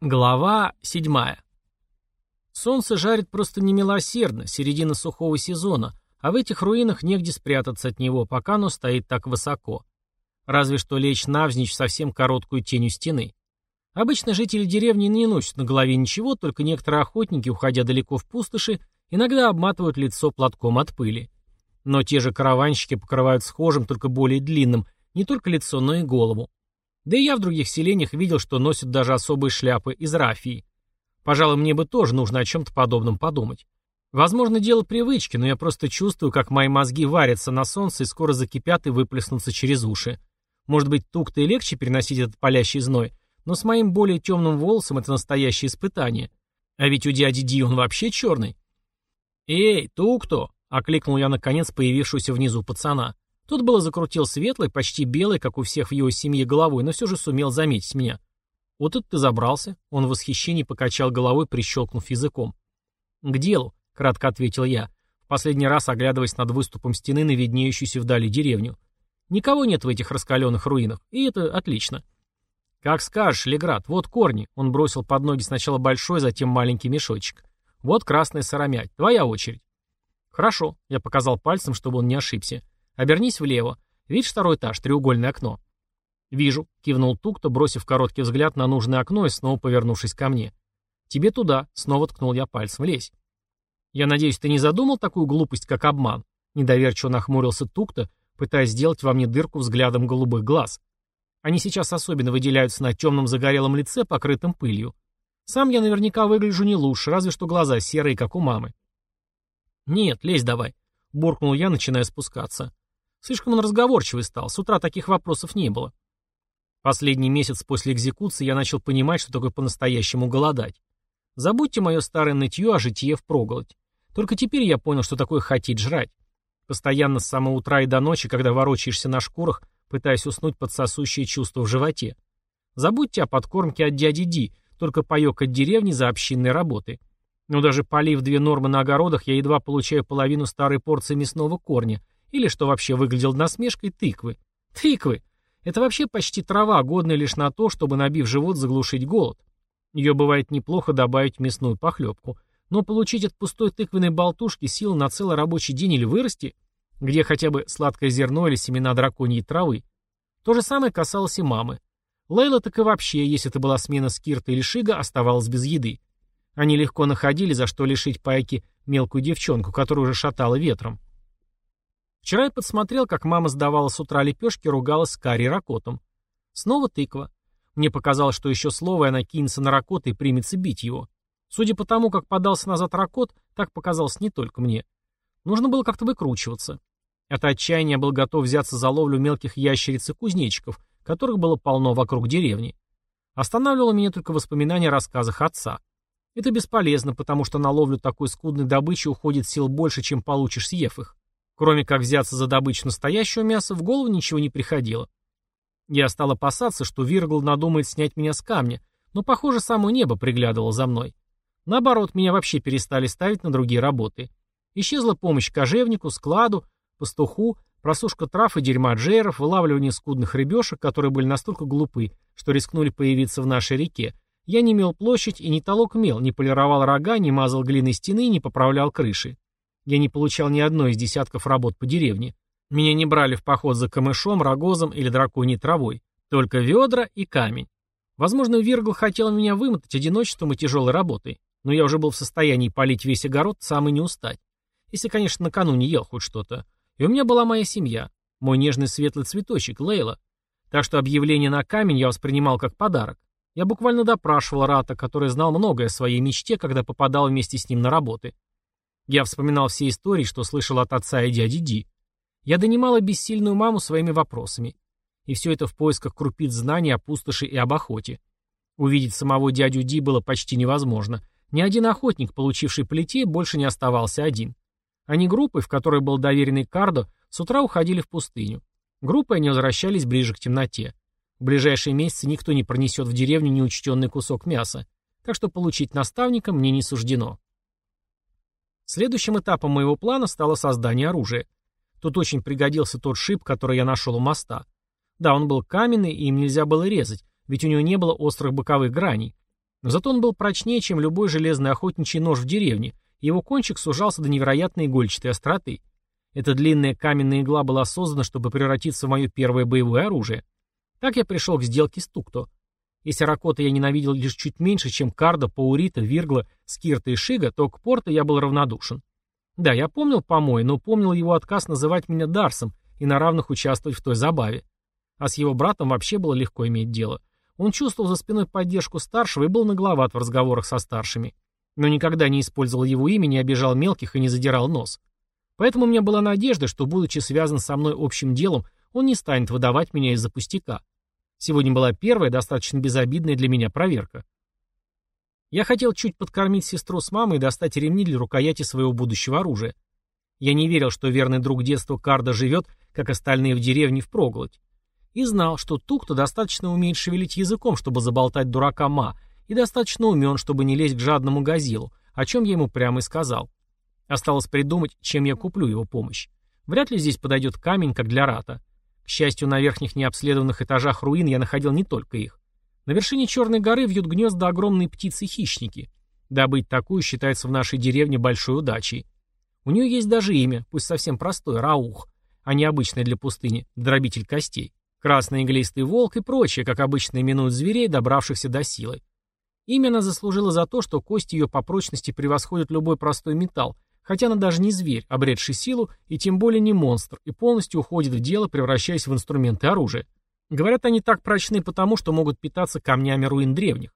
Глава седьмая. Солнце жарит просто немилосердно, середина сухого сезона, а в этих руинах негде спрятаться от него, пока оно стоит так высоко. Разве что лечь навзничь в совсем короткую тень у стены. Обычно жители деревни не носят на голове ничего, только некоторые охотники, уходя далеко в пустоши, иногда обматывают лицо платком от пыли. Но те же караванщики покрывают схожим, только более длинным, не только лицо, но и голову. Да и я в других селениях видел, что носят даже особые шляпы из рафии. Пожалуй, мне бы тоже нужно о чем-то подобном подумать. Возможно, дело привычки, но я просто чувствую, как мои мозги варятся на солнце и скоро закипят и выплеснутся через уши. Может быть, тук-то и легче переносить этот палящий зной, но с моим более темным волосом это настоящее испытание. А ведь у дяди Ди он вообще черный. «Эй, тук-то!» — окликнул я наконец появившегося внизу пацана. Тот было закрутил светлый, почти белый, как у всех в его семье головой, но все же сумел заметить меня. «Вот это ты забрался», — он в восхищении покачал головой, прищелкнув языком. «К делу», — кратко ответил я, в последний раз оглядываясь над выступом стены на виднеющуюся вдали деревню. «Никого нет в этих раскаленных руинах, и это отлично». «Как скажешь, Леград, вот корни», — он бросил под ноги сначала большой, затем маленький мешочек. «Вот красная сыромять, твоя очередь». «Хорошо», — я показал пальцем, чтобы он не ошибся. Обернись влево. Видишь второй этаж, треугольное окно?» «Вижу», — кивнул Тукто, бросив короткий взгляд на нужное окно и снова повернувшись ко мне. «Тебе туда», — снова ткнул я пальцем, лезь. «Я надеюсь, ты не задумал такую глупость, как обман?» Недоверчиво нахмурился Тукто, пытаясь сделать во мне дырку взглядом голубых глаз. Они сейчас особенно выделяются на темном загорелом лице, покрытом пылью. Сам я наверняка выгляжу не лучше, разве что глаза серые, как у мамы. «Нет, лезь давай», — буркнул я, начиная спускаться. Слишком он разговорчивый стал, с утра таких вопросов не было. Последний месяц после экзекуции я начал понимать, что такое по-настоящему голодать. Забудьте мое старое нытье о житье впроголодь. Только теперь я понял, что такое хотеть жрать. Постоянно с самого утра и до ночи, когда ворочаешься на шкурах, пытаясь уснуть под сосущее чувство в животе. Забудьте о подкормке от дяди Ди, только паек от деревни за общинной работы. Но даже полив две нормы на огородах, я едва получаю половину старой порции мясного корня, или, что вообще выглядел насмешкой, тыквы. Тыквы! Это вообще почти трава, годная лишь на то, чтобы, набив живот, заглушить голод. Ее бывает неплохо добавить в мясную похлебку. Но получить от пустой тыквенной болтушки силы на целый рабочий день или вырасти, где хотя бы сладкое зерно или семена драконьей травы. То же самое касалось и мамы. Лейла так и вообще, если это была смена Скирта или Шига, оставалась без еды. Они легко находили, за что лишить пайки мелкую девчонку, которая уже шатала ветром. Вчера я подсмотрел, как мама сдавала с утра лепешки, ругалась с Карри Ракотом. Снова тыква. Мне показалось, что еще слово, и она кинется на Ракота и примется бить его. Судя по тому, как подался назад Ракот, так показалось не только мне. Нужно было как-то выкручиваться. От отчаяния был готов взяться за ловлю мелких ящериц и кузнечиков, которых было полно вокруг деревни. Останавливало меня только воспоминание о рассказах отца. Это бесполезно, потому что на ловлю такой скудной добычи уходит сил больше, чем получишь, съев их. Кроме как взяться за добычу настоящего мяса, в голову ничего не приходило. Я стал опасаться, что Виргл надумает снять меня с камня, но, похоже, само небо приглядывало за мной. Наоборот, меня вообще перестали ставить на другие работы. Исчезла помощь кожевнику, складу, пастуху, просушка трав и дерьма джейров, вылавливание скудных рыбешек, которые были настолько глупы, что рискнули появиться в нашей реке. Я не мел площадь и не толок мел, не полировал рога, не мазал глиной стены и не поправлял крыши. Я не получал ни одной из десятков работ по деревне. Меня не брали в поход за камышом, рогозом или драконьей травой. Только ведра и камень. Возможно, Виргл хотел меня вымотать одиночеством и тяжелой работой, но я уже был в состоянии полить весь огород, сам и не устать. Если, конечно, накануне ел хоть что-то. И у меня была моя семья, мой нежный светлый цветочек, Лейла. Так что объявление на камень я воспринимал как подарок. Я буквально допрашивал Рата, который знал многое о своей мечте, когда попадал вместе с ним на работы. Я вспоминал все истории, что слышал от отца и дяди Ди. Я донимала бессильную маму своими вопросами. И все это в поисках крупиц знаний о пустоши и об охоте. Увидеть самого дядю Ди было почти невозможно. Ни один охотник, получивший плетей, больше не оставался один. Они группой, в которой был доверенный Кардо, с утра уходили в пустыню. Группой они возвращались ближе к темноте. В ближайшие месяцы никто не пронесет в деревню неучтенный кусок мяса, так что получить наставника мне не суждено. Следующим этапом моего плана стало создание оружия. Тут очень пригодился тот шип, который я нашел у моста. Да, он был каменный, и им нельзя было резать, ведь у него не было острых боковых граней. Но зато он был прочнее, чем любой железный охотничий нож в деревне, и его кончик сужался до невероятной игольчатой остроты. Эта длинная каменная игла была создана, чтобы превратиться в мое первое боевое оружие. Так я пришел к сделке с Тукто. Если Ракота я ненавидел лишь чуть меньше, чем Карда, Паурита, Виргла, Скирта и Шига, то к Порто я был равнодушен. Да, я помнил помой, но помнил его отказ называть меня Дарсом и на равных участвовать в той забаве. А с его братом вообще было легко иметь дело. Он чувствовал за спиной поддержку старшего и был нагловат в разговорах со старшими. Но никогда не использовал его имя, не обижал мелких и не задирал нос. Поэтому у меня была надежда, что, будучи связан со мной общим делом, он не станет выдавать меня из-за пустяка. Сегодня была первая, достаточно безобидная для меня проверка. Я хотел чуть подкормить сестру с мамой и достать ремни для рукояти своего будущего оружия. Я не верил, что верный друг детства Карда живет, как остальные в деревне, впроголодь. И знал, что Тукта достаточно умеет шевелить языком, чтобы заболтать дурака Ма, и достаточно умен, чтобы не лезть к жадному Газилу, о чем я ему прямо и сказал. Осталось придумать, чем я куплю его помощь. Вряд ли здесь подойдет камень, как для рата. К счастью, на верхних необследованных этажах руин я находил не только их. На вершине Черной горы вьют гнезда огромные птицы-хищники. Добыть такую считается в нашей деревне большой удачей. У нее есть даже имя, пусть совсем простое, Раух, а не обычное для пустыни, дробитель костей. Красный иглистый волк и прочее, как обычно именуют зверей, добравшихся до силы. Имя она заслужила за то, что кости ее по прочности превосходят любой простой металл, Хотя она даже не зверь, обретший силу, и тем более не монстр, и полностью уходит в дело, превращаясь в инструменты оружия. Говорят, они так прочны потому, что могут питаться камнями руин древних.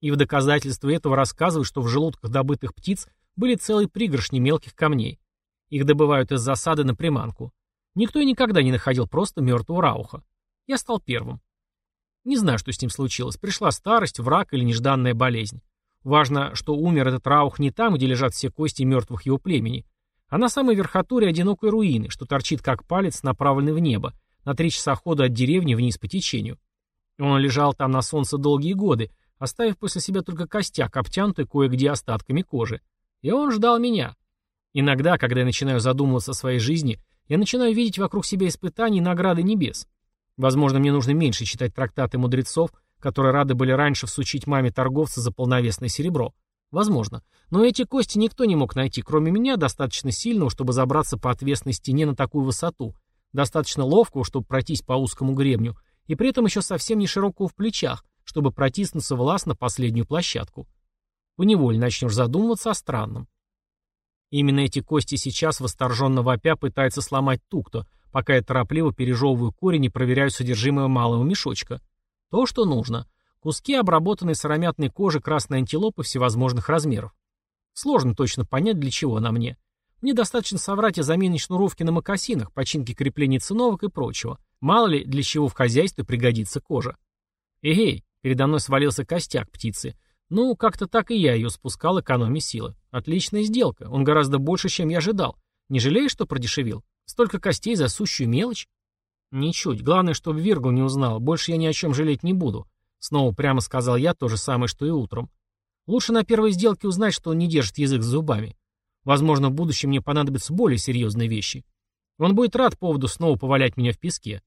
И в доказательство этого рассказывают, что в желудках добытых птиц были целые пригоршни мелких камней. Их добывают из засады на приманку. Никто и никогда не находил просто мертвого рауха. Я стал первым. Не знаю, что с ним случилось. Пришла старость, враг или нежданная болезнь. Важно, что умер этот Раух не там, где лежат все кости мертвых его племени, а на самой верхотуре одинокой руины, что торчит как палец, направленный в небо, на три часа хода от деревни вниз по течению. Он лежал там на солнце долгие годы, оставив после себя только костяк, обтянутый кое-где остатками кожи. И он ждал меня. Иногда, когда я начинаю задумываться о своей жизни, я начинаю видеть вокруг себя испытания и награды небес. Возможно, мне нужно меньше читать трактаты мудрецов, которые рады были раньше всучить маме торговца за полновесное серебро. Возможно. Но эти кости никто не мог найти, кроме меня, достаточно сильного, чтобы забраться по отвесной стене на такую высоту, достаточно ловкого, чтобы пройтись по узкому гребню, и при этом еще совсем не широкого в плечах, чтобы протиснуться в лаз на последнюю площадку. Поневоле начнешь задумываться о странном. Именно эти кости сейчас восторженно вопя пытается сломать Тукто, пока я торопливо пережевываю корень и проверяю содержимое малого мешочка. То, что нужно. Куски обработанной сыромятной кожи красной антилопы всевозможных размеров. Сложно точно понять, для чего она мне. Мне достаточно соврать о замене шнуровки на мокасинах, починке креплений циновок и прочего. Мало ли, для чего в хозяйстве пригодится кожа. Эгей, передо мной свалился костяк птицы. Ну, как-то так и я ее спускал, экономя силы. Отличная сделка, он гораздо больше, чем я ожидал. Не жалеешь, что продешевил? Столько костей за сущую мелочь? «Ничуть. Главное, чтобы Виргл не узнал. Больше я ни о чем жалеть не буду». Снова прямо сказал я то же самое, что и утром. Лучше на первой сделке узнать, что он не держит язык за зубами. Возможно, в будущем мне понадобятся более серьезные вещи. Он будет рад поводу снова повалять меня в песке.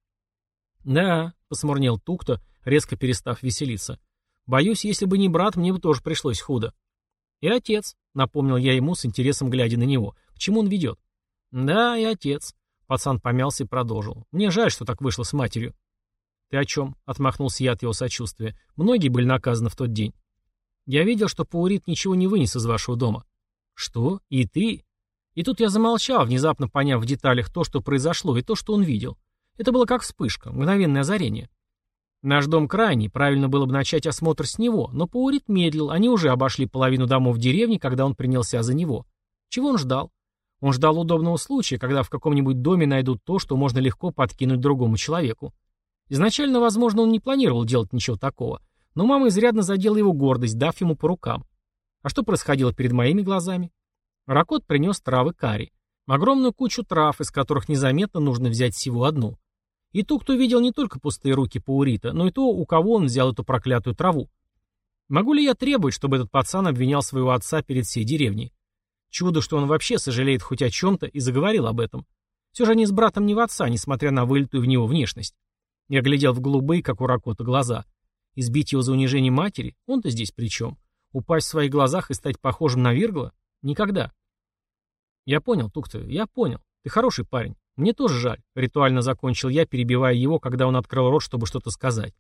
«Да», — посмурнел Тукто, резко перестав веселиться. «Боюсь, если бы не брат, мне бы тоже пришлось худо». «И отец», — напомнил я ему с интересом, глядя на него. «К чему он ведет?» «Да, и отец. Пацан помялся и продолжил. «Мне жаль, что так вышло с матерью». «Ты о чем?» — отмахнулся я от его сочувствия. «Многие были наказаны в тот день». «Я видел, что Паурит ничего не вынес из вашего дома». «Что? И ты?» И тут я замолчал, внезапно поняв в деталях то, что произошло, и то, что он видел. Это было как вспышка, мгновенное озарение. Наш дом крайний, правильно было бы начать осмотр с него, но Паурит медлил, они уже обошли половину домов деревне, когда он принялся за него. Чего он ждал? Он ждал удобного случая, когда в каком-нибудь доме найдут то, что можно легко подкинуть другому человеку. Изначально, возможно, он не планировал делать ничего такого, но мама изрядно задела его гордость, дав ему по рукам. А что происходило перед моими глазами? Ракот принес травы кари. Огромную кучу трав, из которых незаметно нужно взять всего одну. И ту, кто видел не только пустые руки Паурита, но и то, у кого он взял эту проклятую траву. Могу ли я требовать, чтобы этот пацан обвинял своего отца перед всей деревней? Чудо, что он вообще сожалеет хоть о чем-то и заговорил об этом. Все же они с братом не в отца, несмотря на вылитую в него внешность. Я глядел в голубые, как у Ракота, глаза. Избить его за унижение матери? Он-то здесь при чем? Упасть в своих глазах и стать похожим на Виргла? Никогда. Я понял, Тукта, я понял. Ты хороший парень. Мне тоже жаль. Ритуально закончил я, перебивая его, когда он открыл рот, чтобы что-то сказать.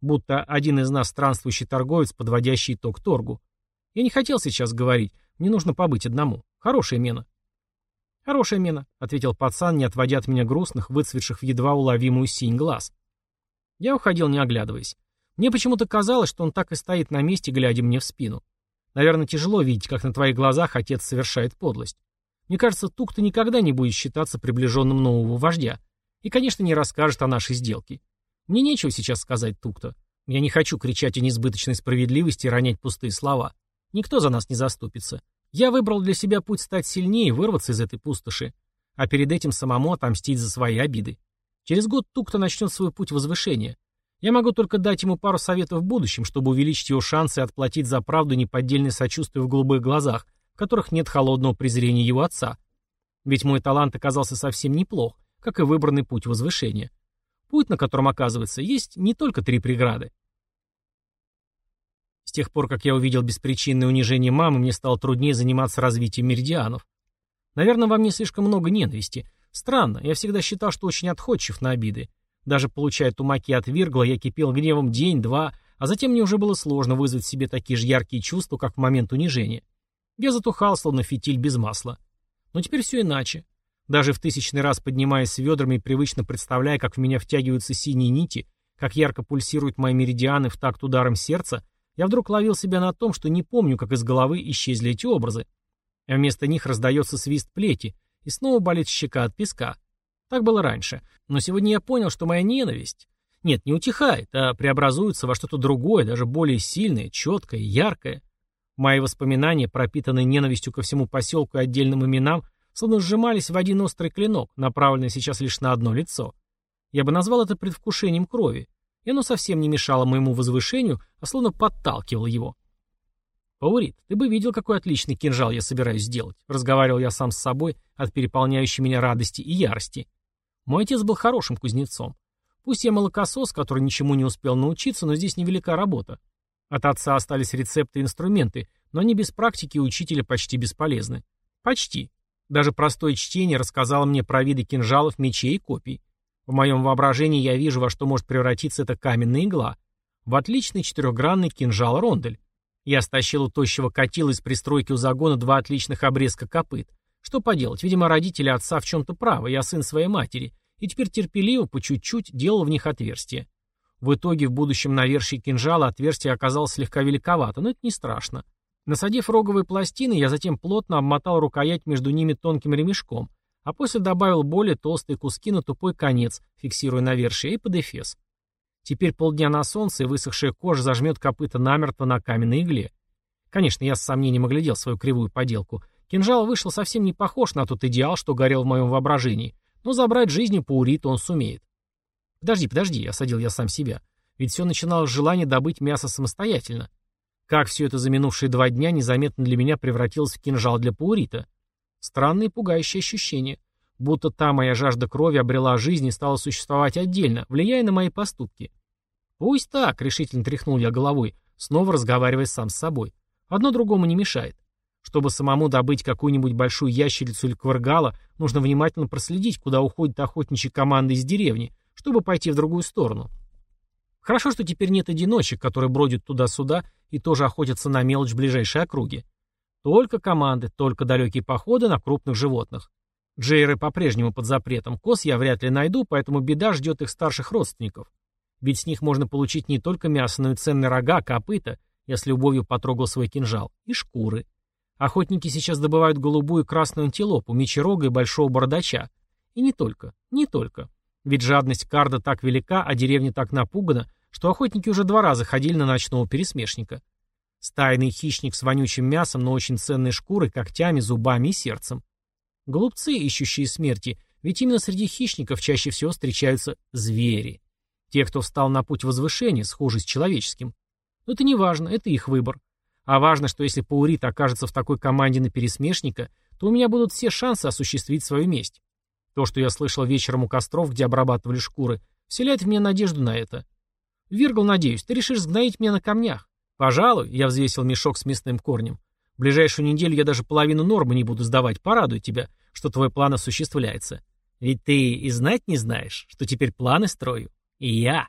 Будто один из нас странствующий торговец, подводящий итог торгу. Я не хотел сейчас говорить. Мне нужно побыть одному. Хорошая мена. Хорошая мена, ответил пацан, не отводя от меня грустных, выцветших в едва уловимую синь глаз. Я уходил, не оглядываясь. Мне почему-то казалось, что он так и стоит на месте, глядя мне в спину. Наверное, тяжело видеть, как на твоих глазах отец совершает подлость. Мне кажется, Тук-то никогда не будет считаться приближенным нового вождя. И, конечно, не расскажет о нашей сделке. Мне нечего сейчас сказать Тук-то. Я не хочу кричать о несбыточной справедливости и ронять пустые слова. Никто за нас не заступится. Я выбрал для себя путь стать сильнее и вырваться из этой пустоши. А перед этим самому отомстить за свои обиды. Через год Тук-то начнет свой путь возвышения. Я могу только дать ему пару советов в будущем, чтобы увеличить его шансы отплатить за правду неподдельное сочувствие в голубых глазах, в которых нет холодного презрения его отца. Ведь мой талант оказался совсем неплох, как и выбранный путь возвышения. Путь, на котором, оказывается, есть не только три преграды. С тех пор, как я увидел беспричинное унижение мамы, мне стало труднее заниматься развитием меридианов. Наверное, во мне слишком много ненависти. Странно, я всегда считал, что очень отходчив на обиды. Даже получая тумаки от Виргла, я кипел гневом день-два, а затем мне уже было сложно вызвать себе такие же яркие чувства, как в момент унижения. Я затухал, словно фитиль без масла. Но теперь все иначе. Даже в тысячный раз поднимаясь с ведрами и привычно представляя, как в меня втягиваются синие нити, как ярко пульсируют мои меридианы в такт ударом сердца, я вдруг ловил себя на том, что не помню, как из головы исчезли эти образы. А вместо них раздается свист плети, и снова болит щека от песка. Так было раньше. Но сегодня я понял, что моя ненависть... Нет, не утихает, а преобразуется во что-то другое, даже более сильное, четкое, яркое. Мои воспоминания, пропитанные ненавистью ко всему поселку и отдельным именам, словно сжимались в один острый клинок, направленный сейчас лишь на одно лицо. Я бы назвал это предвкушением крови, и оно совсем не мешало моему возвышению, а словно подталкивало его. «Паурит, ты бы видел, какой отличный кинжал я собираюсь сделать», — разговаривал я сам с собой от переполняющей меня радости и ярости. Мой отец был хорошим кузнецом. Пусть я молокосос, который ничему не успел научиться, но здесь невелика работа. От отца остались рецепты и инструменты, но они без практики у учителя почти бесполезны. Почти. Даже простое чтение рассказало мне про виды кинжалов, мечей и копий. В моем воображении я вижу, во что может превратиться эта каменная игла. В отличный четырехгранный кинжал-рондель. Я стащил у тощего катила из пристройки у загона два отличных обрезка копыт. Что поделать, видимо, родители отца в чем-то правы, я сын своей матери, и теперь терпеливо, по чуть-чуть, делал в них отверстия. В итоге в будущем навершие кинжала отверстие оказалось слегка великовато, но это не страшно. Насадив роговые пластины, я затем плотно обмотал рукоять между ними тонким ремешком, а после добавил более толстые куски на тупой конец, фиксируя навершие, и под эфес. Теперь полдня на солнце, и высохшая кожа зажмет копыта намертво на каменной игле. Конечно, я с сомнением оглядел свою кривую поделку. Кинжал вышел совсем не похож на тот идеал, что горел в моем воображении, но забрать жизни Пауриту он сумеет. «Подожди, подожди», — осадил я сам себя. Ведь все начиналось с желания добыть мясо самостоятельно. Как все это за минувшие два дня незаметно для меня превратилось в кинжал для Паурита? Странное и пугающее ощущение. Будто та моя жажда крови обрела жизнь и стала существовать отдельно, влияя на мои поступки. «Пусть так», — решительно тряхнул я головой, снова разговаривая сам с собой. «Одно другому не мешает. Чтобы самому добыть какую-нибудь большую ящерицу или кваргала, нужно внимательно проследить, куда уходит охотничья команда из деревни, чтобы пойти в другую сторону. Хорошо, что теперь нет одиночек, которые бродят туда-сюда и тоже охотятся на мелочь в ближайшей округе. Только команды, только далекие походы на крупных животных. Джейры по-прежнему под запретом, коз я вряд ли найду, поэтому беда ждет их старших родственников. Ведь с них можно получить не только мясо, но и ценные рога, копыта, я с любовью потрогал свой кинжал, и шкуры. Охотники сейчас добывают голубую и красную антилопу, мечерога и большого бородача. И не только, не только. Ведь жадность Карда так велика, а деревня так напугана, что охотники уже два раза ходили на ночного пересмешника. Стайный хищник с вонючим мясом, но очень ценной шкурой, когтями, зубами и сердцем. Голубцы, ищущие смерти, ведь именно среди хищников чаще всего встречаются звери. Те, кто встал на путь возвышения, схожий с человеческим. Но это не важно, это их выбор. А важно, что если Паурит окажется в такой команде на пересмешника, то у меня будут все шансы осуществить свою месть. То, что я слышал вечером у костров, где обрабатывали шкуры, вселяет в меня надежду на это. Виргл, надеюсь, ты решишь сгноить меня на камнях. Пожалуй, я взвесил мешок с мясным корнем. В ближайшую неделю я даже половину нормы не буду сдавать. Порадую тебя, что твой план осуществляется. Ведь ты и знать не знаешь, что теперь планы строю. И я.